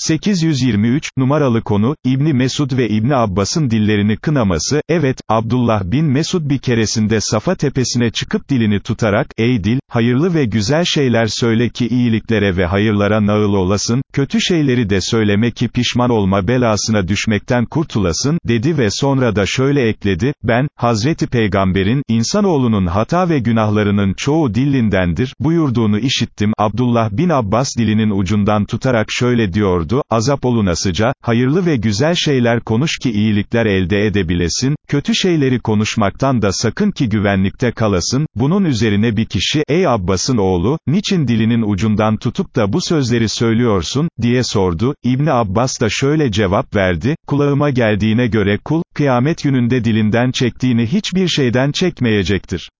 823, numaralı konu, İbni Mesud ve İbni Abbas'ın dillerini kınaması, evet, Abdullah bin Mesud bir keresinde Safa tepesine çıkıp dilini tutarak, ey dil, hayırlı ve güzel şeyler söyle ki iyiliklere ve hayırlara naıl olasın, kötü şeyleri de söyleme ki pişman olma belasına düşmekten kurtulasın, dedi ve sonra da şöyle ekledi, ben, Hazreti Peygamber'in, insanoğlunun hata ve günahlarının çoğu dillindendir, buyurduğunu işittim, Abdullah bin Abbas dilinin ucundan tutarak şöyle diyordu, buyurdu, azap olunasıca, hayırlı ve güzel şeyler konuş ki iyilikler elde edebilesin, kötü şeyleri konuşmaktan da sakın ki güvenlikte kalasın, bunun üzerine bir kişi, ey Abbas'ın oğlu, niçin dilinin ucundan tutup da bu sözleri söylüyorsun, diye sordu, İbni Abbas da şöyle cevap verdi, kulağıma geldiğine göre kul, kıyamet gününde dilinden çektiğini hiçbir şeyden çekmeyecektir.